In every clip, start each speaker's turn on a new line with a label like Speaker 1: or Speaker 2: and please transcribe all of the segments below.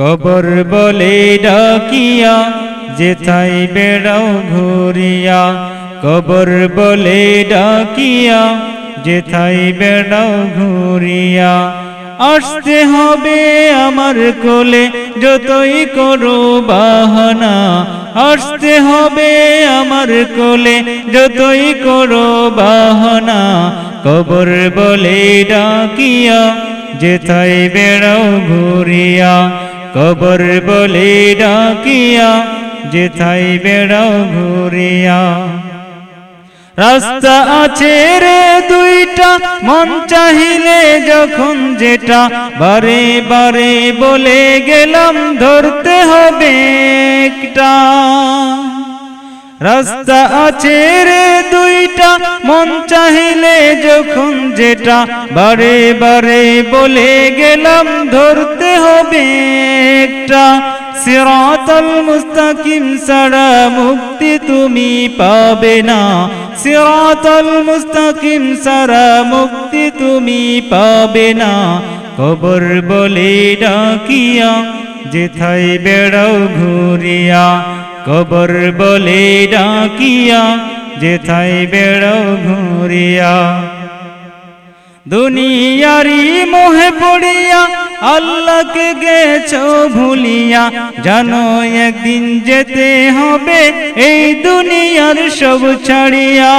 Speaker 1: কবর বলে ডাকিয়া যেথাই বেড়াও ঘুরিয়া। কবর বলে ডাকিয়া যেথাই বেড়াও ঘুরিয়া। আসতে হবে আমার কোলে, যতই করো বাহানা। আসতে হবে আমার কোলে, যতই করো বাহানা। কবর বলে ডাকিয়া যেথাই বেড়াও ঘুরিয়া। কবর বলে ডাকিয়া যেথাই বেড়াও ঘুরিয়া। রাস্তা আছে রে দুইটা, মন চাহিলে যখন যেটা, বারে বারে বলে গেলাম, ধরতে হবে একটা। রাস্তা আছে রে দুইটা, মন চাহিলে যখন যেটা বারে বারে বলে গেলাম, ধরতে হবে একটা। সিরাতাল মুস্তাকিম সারা মুক্তি তুমি পাবে না। সিরাতাল মুস্তাকিম সারা মুক্তি তুমি পাবে না। কবর বলে ডাকিয়া যেথাই বেড়াও ঘুরিয়া। কবর বলে ডাকিয়া যেথাই বেড়াও ঘুরিয়া। দুনিয়ারি মোহে পড়িয়া আল্লাহকে গেছ ভুলিয়া, জানো একদিন যেতে হবে এই দুনিয়ার সব ছাড়িয়া।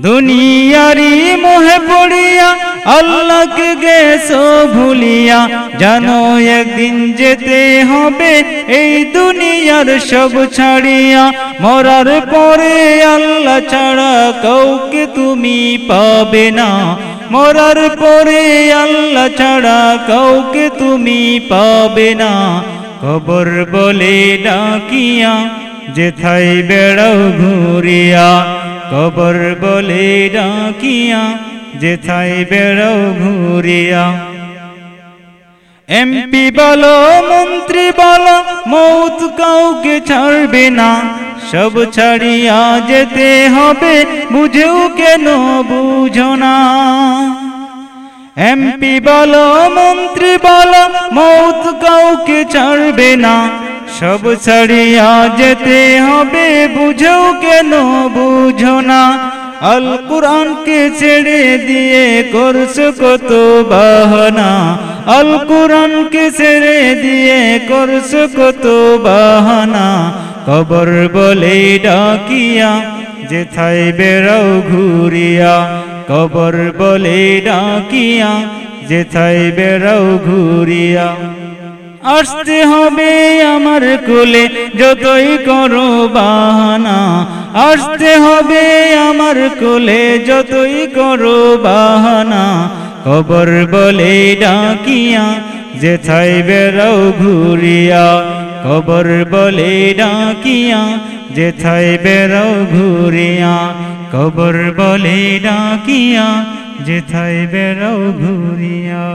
Speaker 1: দুনিয়ারি মোহে পড়িয়া আল্লাহকে গেছ ভুলিয়া, জানো একদিন যেতে হবে এই দুনিয়ার সব ছাড়িয়া। মরার পরে আল্লাহ ছাড়া কাউকে তুমি পাবে না। মরার পরে আল্লাহ ছাড়া কাউকে তুমি পাবে না। কবর বলে ডাকিয়া যেথাই বেড়াও ঘুরিয়া। কবর বলে ডাকিয়া যেথাই বেড়াও ঘুরিয়া। এমপি বলো, মন্ত্রী বলো, মৌত কাউকে ছাড়বে না। সব ছাড়িয়া যেতে হবে, বুঝেও কেন বুঝো না। এমপি বলো, মন্ত্রী বলো, মৌত কাউকে ছাড়বে না। সব ছাড়িয়া যেতে হবে, বুঝেও কেন বুঝো না। আল কোরআনকে ছেড়ে দিয়ে করছ কত বাহানা? আল কোরআনকে ছেড়ে দিয়ে করছ কত বাহানা? কবর বলে ডাকিয়া যেথাই বেড়াও ঘুরিয়া। কবর বলে ডাকিয়া যেথাই বেড়াও ঘুরিয়া। আসতে হবে আমার কোলে, যতই করো বাহানা। আসতে হবে আমার কোলে যতই করো বাহানা। কবর বলে ডাকিয়া যেথাই বেড়াও ঘুরিয়া। কবর বলে ডাকিয়া যেথাই বেড়াও ঘুরিয়া। কবর বলে ডাকিয়া যেথাই বেড়াও ঘুরিয়া।